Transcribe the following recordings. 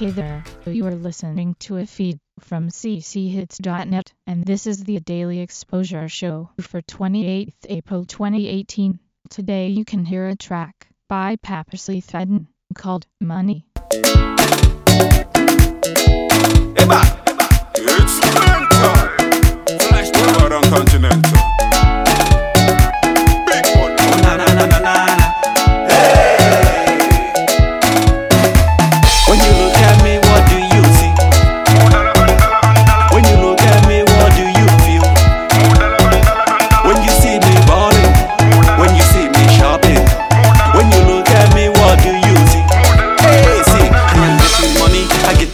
Hey there, you are listening to a feed from cchits.net, and this is the Daily Exposure Show for 28th April 2018. Today you can hear a track by Papersley Thedden called Money. Hey,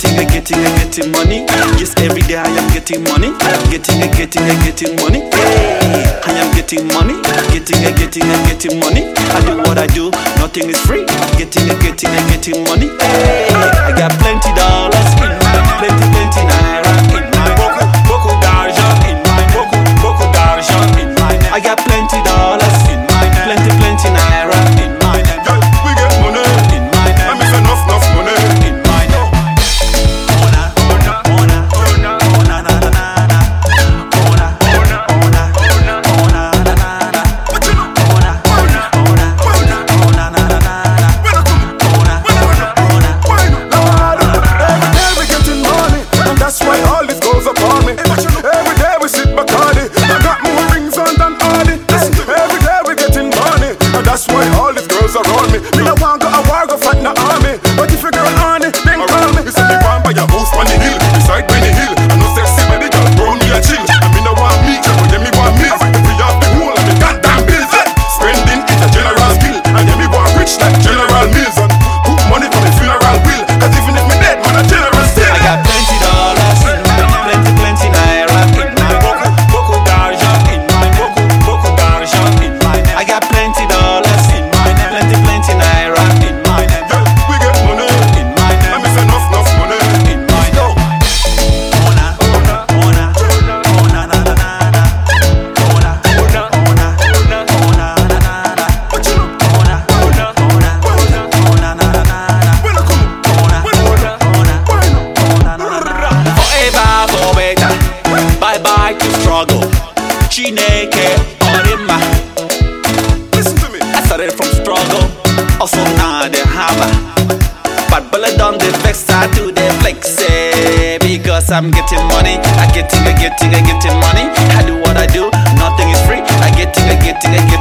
getting, a getting, a getting money. Yes, every day I am getting money. Getting, a getting, a getting money. Yeah, I am getting money. Getting, a getting, a getting money. I do what I do, nothing is free. Getting, a getting, a getting money. Yeah, I got plenty dollars in my plenty, plenty naira in my pocket, boku darja in my pocket, boku darja in my. I got plenty Chineke ọ dị mma I started from struggle also now they haba but belle don dey flex, I to dey flex eh, because I'm getting money I getting I getting I getting money I do what I do nothing is free I getting I getting I getting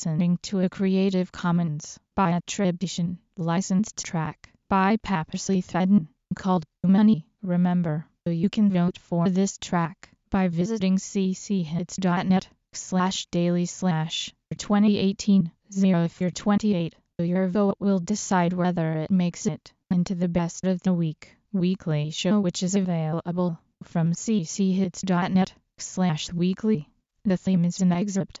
listening to a Creative Commons by attribution, licensed track by Papersley Thedden, called Money. Remember, you can vote for this track by visiting cchits.net slash daily slash 2018 0 if you're 28. Your vote will decide whether it makes it into the best of the week weekly show which is available from cchits.net slash weekly. The theme is an excerpt